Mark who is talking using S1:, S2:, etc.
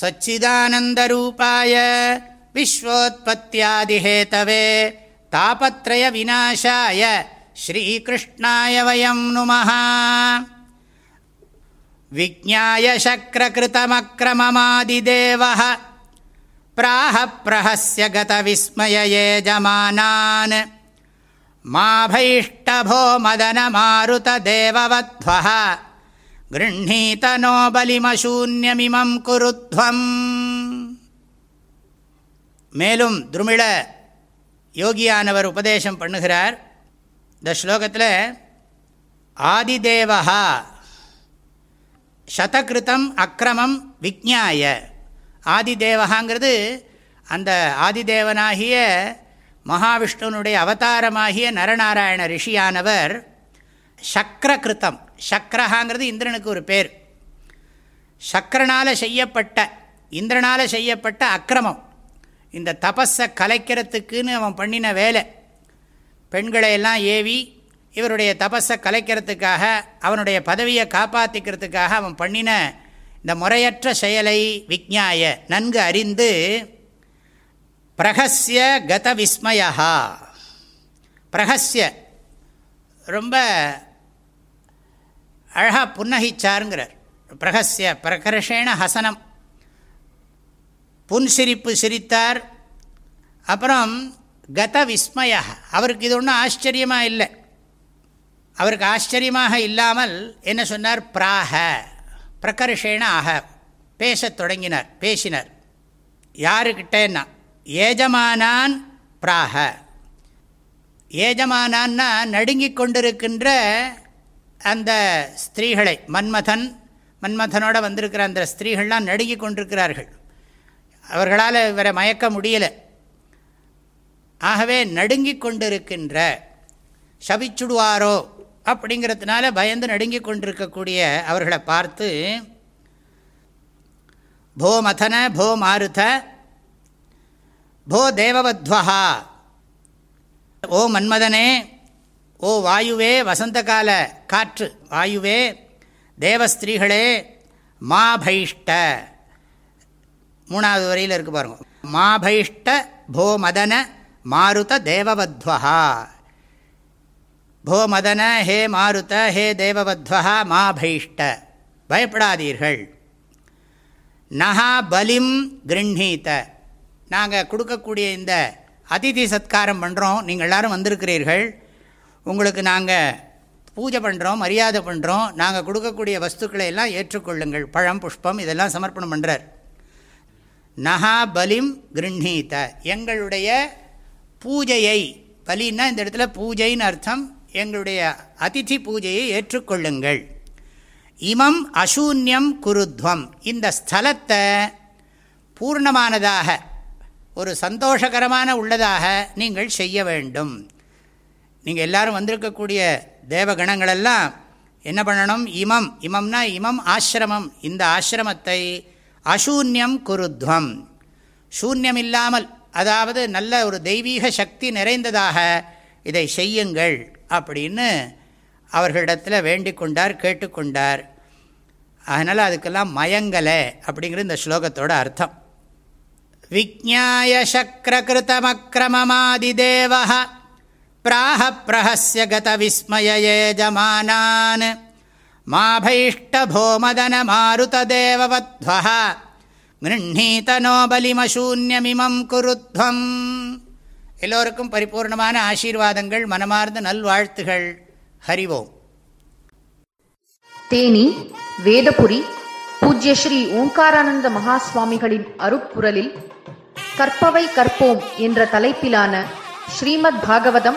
S1: सच्चिदानन्दरूपाय विश्वोत्पत्त्यादिहेतवे तापत्रयविनाशाय श्रीकृष्णाय वयं नुमः। विज्ञाय शक्रकृतमक्रममादिदेवः प्राह प्रहस्य गतविस्मययेजमानान् मा भैष्टभो मदनमारुतदेववध्वः गृह्णीतनो बलिमशून्यमिमं कुरुध्वम् மேலும் துருமிழ யோகியானவர் உபதேசம் பண்ணுகிறார் இந்த ஸ்லோகத்தில் ஆதிதேவா சதகிருத்தம் அக்கிரமம் விஜ்ஞாய ஆதிதேவகாங்கிறது அந்த ஆதிதேவனாகிய மகாவிஷ்ணுனுடைய அவதாரமாகிய நரநாராயண ரிஷியானவர் சக்கரகிருத்தம் சக்கரஹாங்கிறது இந்திரனுக்கு ஒரு பேர். சக்கரனால் செய்யப்பட்ட இந்திரனால் செய்யப்பட்ட அக்கிரமம். இந்த தபஸை கலைக்கிறதுக்குன்னு அவன் பண்ணின வேலை. பெண்களை எல்லாம் ஏவி இவருடைய தபஸை கலைக்கிறதுக்காக அவனுடைய பதவியை காப்பாற்றிக்கிறதுக்காக அவன் பண்ணின இந்த முறையற்ற செயலை விஜ்ஞாய நன்கு அறிந்து பிரகசிய கத விஸ்மயா பிரகசிய ரொம்ப அழகாக புன்னகிச்சாருங்கிறார் பிரகசிய பிரகர்ஷேண ஹசனம். புன்சிரிப்பு சிரித்தார். அப்புறம் கத விஸ்மய. அவருக்கு இது ஒன்றும் ஆச்சரியமாக இல்லை. அவருக்கு ஆச்சரியமாக இல்லாமல் என்ன சொன்னார்? பிராக பிரகர்ஷேன ஆக பேசத் தொடங்கினார் பேசினார். யாருக்கிட்டேன்னா ஏஜமானான் பிராக ஏஜமானான்னா நடுங்கிக் கொண்டிருக்கின்ற அந்த ஸ்திரீகளை மன்மதன் மன்மதனோட வந்திருக்கிற அந்த ஸ்திரீகள்லாம் நடுங்கி கொண்டிருக்கிறார்கள். அவர்களால் இவரை மயக்க முடியலை. ஆகவே நடுங்கி கொண்டிருக்கின்ற சபிச்சுடுவாரோ அப்படிங்கிறதுனால பயந்து நடுங்கி கொண்டிருக்கக்கூடிய அவர்களை பார்த்து போ மதன போ மாருத போ தேவவத்வஹா ஓ மன்மதனே ஓ வாயுவே வசந்த கால காற்று. வாயுவே தேவஸ்திரீகளே மா பைஷ்ட மூணாவது வரையில் இருக்கு பாருங்க. மா பைஷ்ட போ மதன மாருத தேவவத்வஹா. போ மதன ஹே மாருத ஹே தேவவத்வஹா மா பைஷ்ட பயப்படாதீர்கள். நகா பலிம் கிருண்ணீத்த நாங்கள் கொடுக்கக்கூடிய இந்த அதிதி சத்காரம் பண்ணுறோம் நீங்கள் எல்லாரும் வந்திருக்கிறீர்கள். உங்களுக்கு நாங்கள் பூஜை பண்ணுறோம் மரியாதை பண்ணுறோம் நாங்கள் கொடுக்கக்கூடிய வஸ்துக்களை எல்லாம் ஏற்றுக்கொள்ளுங்கள். பழம் புஷ்பம் இதெல்லாம் சமர்ப்பணம் பண்ணுறார் நகா பலிம் கிருண்ணீத்த எங்களுடைய பூஜையை பலின்னா இந்த இடத்துல பூஜைன்னு அர்த்தம் எங்களுடைய அதிதி பூஜையை ஏற்றுக்கொள்ளுங்கள். இமம் அசூன்யம் குருத்வம். இந்த ஸ்தலத்தை பூர்ணமானதாக ஒரு சந்தோஷகரமான உள்ளதாக நீங்கள் செய்ய வேண்டும். நீங்கள் எல்லாரும் வந்திருக்கக்கூடிய தேவகணங்களெல்லாம் என்ன பண்ணணும்? இமம். இமம்னா இமம் ஆசிரமம். இந்த ஆசிரமத்தை அசூன்யம் குருத்வம். சூன்யம் இல்லாமல் அதாவது நல்ல ஒரு தெய்வீக சக்தி நிறைந்ததாக இதை செய்யுங்கள் அப்படின்னு அவர்களிடத்தில் வேண்டிக் கொண்டார் கேட்டுக்கொண்டார் அதனால் அதுக்கெல்லாம் மயங்கலை அப்படிங்கிற இந்த ஸ்லோகத்தோட அர்த்தம். விஜாய சக்கரகிருத்தமக்கிரமமாதிதேவ பிராஹ பிரஹஸ்ய கத விஸ்மயேஜமானான் மாபைஷ்டபோ மதன மாருததேவவத்வஹ கிருண்ணீதனோ பலிமசூன்யமிமம் குருத்வம் எல்லோருக்கும் பரிபூர்ணமான ஆசீர்வாதங்கள் மனமார்ந்த நல்வாழ்த்துகள். ஹரிவோம்.
S2: தேனி வேதபுரி பூஜ்ய ஸ்ரீ ஓங்காரானந்த மகாஸ்வாமிகளின் அருப்புரலில் கற்பவை கற்போம் என்ற தலைப்பிலான ஸ்ரீமத் பாகவதம்